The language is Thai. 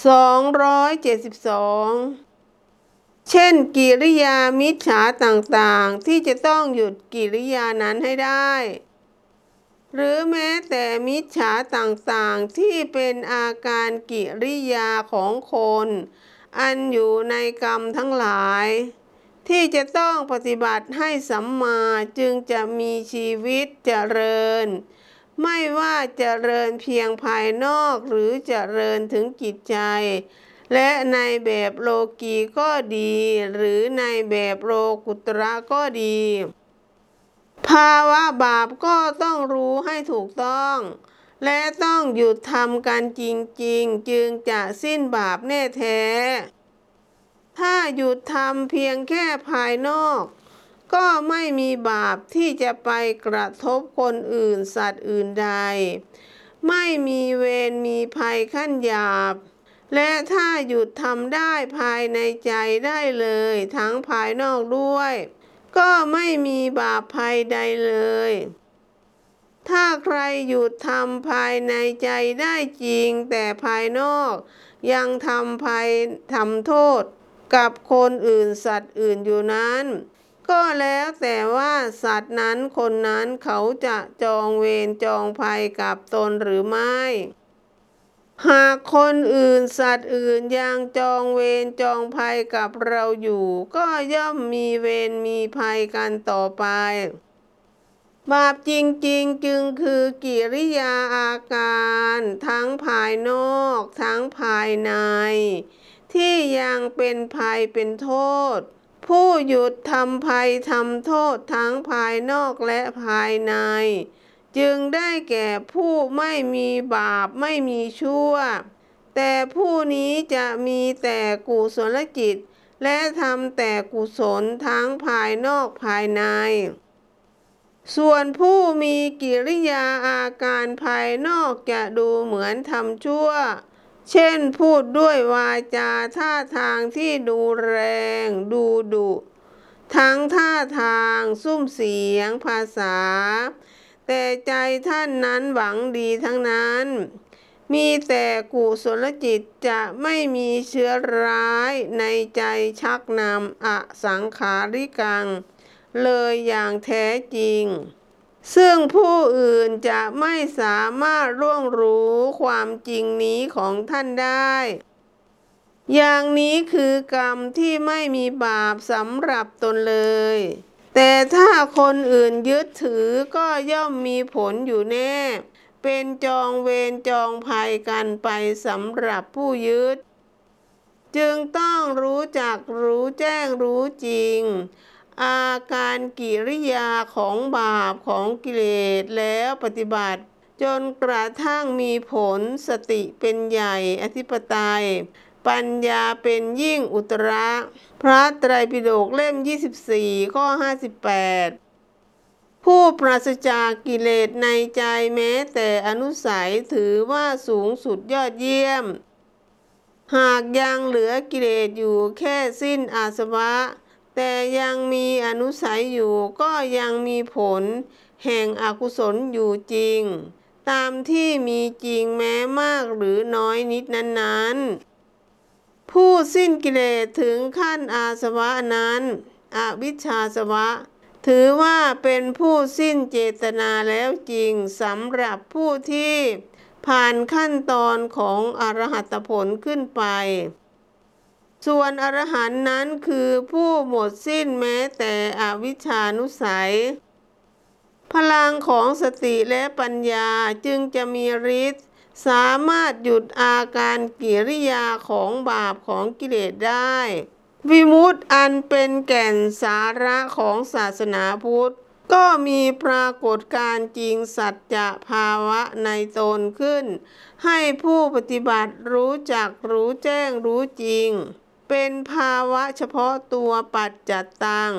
272เช่นกิริยามิจฉาต่างๆ ที่จะต้องหยุดกิริยานั้นให้ได้ หรือแม้แต่มิจฉาต่างๆ ที่เป็นอาการกิริยาของคน อันอยู่ในกรรมทั้งหลาย ที่จะต้องปฏิบัติให้สัมมาจึงจะมีชีวิตเจริญ ไม่ว่าจเจริญเพียงภายนอกหรือจเจริญถึงจิตใจ และในแบบโลกีก็ดี หรือในแบบโลกุตระก็ดี ภาวะบาปก็ต้องรู้ให้ถูกต้อง และต้องหยุดทำกันจริงๆ จึงจะสิ้นบาปแน่แท้ ถ้าหยุดทำเพียงแค่ภายนอก ก็ไม่มีบาปที่จะไปกระทบคนอื่นสัตว์อื่นใด ไม่มีเวรมีภัยขั้นหยาบ และถ้าหยุดทำได้ภายในใจได้เลย ทั้งภายนอกด้วย ก็ไม่มีบาปภัยใดเลย ถ้าใครหยุดทำภายในใจได้จริง แต่ภายนอกยังทำภัยทำโทษกับคนอื่นสัตว์อื่นอยู่นั้น ก็แล้วแต่ว่าสัตว์นั้นคนนั้นเขาจะจองเวรจองภัยกับตนหรือไม่ หากคนอื่นสัตว์อื่นยังจองเวรจองภัยกับเราอยู่ ก็ย่อมมีเวรมีภัยกันต่อไปบาปจริงๆจึงคือกิริยาอาการ ทั้งภายนอก ทั้งภายใน ที่ยังเป็นภัยเป็นโทษ ผู้หยุดทำภัยทำโทษทั้งภายนอกและภายใน จึงได้แก่ผู้ไม่มีบาปไม่มีชั่ว แต่ผู้นี้จะมีแต่กุศลจิต และทำแต่กุศลทั้งภายนอกภายใน ส่วนผู้มีกิริยาอาการภายนอกจะดูเหมือนทำชั่ว เช่นพูดด้วยวาจาท่าทางที่ดูแรงดูดุ ทั้งท่าทางซุ้มเสียงภาษา แต่ใจท่านนั้นหวังดีทั้งนั้น มีแต่กุศลจิตจะไม่มีเชื้อร้ายในใจชักนำอสังขาริกัง เลยอย่างแท้จริง ซึ่งผู้อื่นจะไม่สามารถร่วงรู้ความจริงนี้ของท่านได้ อย่างนี้คือกรรมที่ไม่มีบาปสำหรับตนเลย แต่ถ้าคนอื่นยึดถือก็ย่อมมีผลอยู่แน่ เป็นจองเวรจองภัยกันไปสำหรับผู้ยึด จึงต้องรู้จักรู้แจ้งรู้จริง อาการกิริยาของบาปของกิเลสแล้วปฏิบัติ จนกระทั่งมีผลสติเป็นใหญ่อธิปไตย ปัญญาเป็นยิ่งอุตระ พระไตรปิฎกเล่ม 24 ข้อ 58ผู้ปราศจากกิเลสในใจแม้แต่อนุสัยถือว่าสูงสุดยอดเยี่ยม หากยังเหลือกิเลสอยู่แค่สิ้นอาสวะ แต่ยังมีอนุสัยอยู่ก็ยังมีผล แห่งอกุศลอยู่จริง ตามที่มีจริงแม้มากหรือน้อยนิดนั้นๆ ผู้สิ้นกิเลสถึงขั้นอาสวะนั้นอวิชชาสวะ ถือว่าเป็นผู้สิ้นเจตนาแล้วจริงสำหรับผู้ที่ผ่านขั้นตอนของอรหัตผลขึ้นไป ส่วนอรหันต์นั้นคือผู้หมดสิ้นแม้แต่อวิชานุสัย พลังของสติและปัญญาจึงจะมีฤทธิ์สามารถหยุดอาการกิริยาของบาปของกิเลสได้ วิมุตติอันเป็นแก่นสาระของศาสนาพุทธ ก็มีปรากฏการณ์จริงสัจจะภาวะในตนขึ้น ให้ผู้ปฏิบัติรู้จักรู้แจ้งรู้จริง เป็นภาวะเฉพาะตัวปัจจัตตัง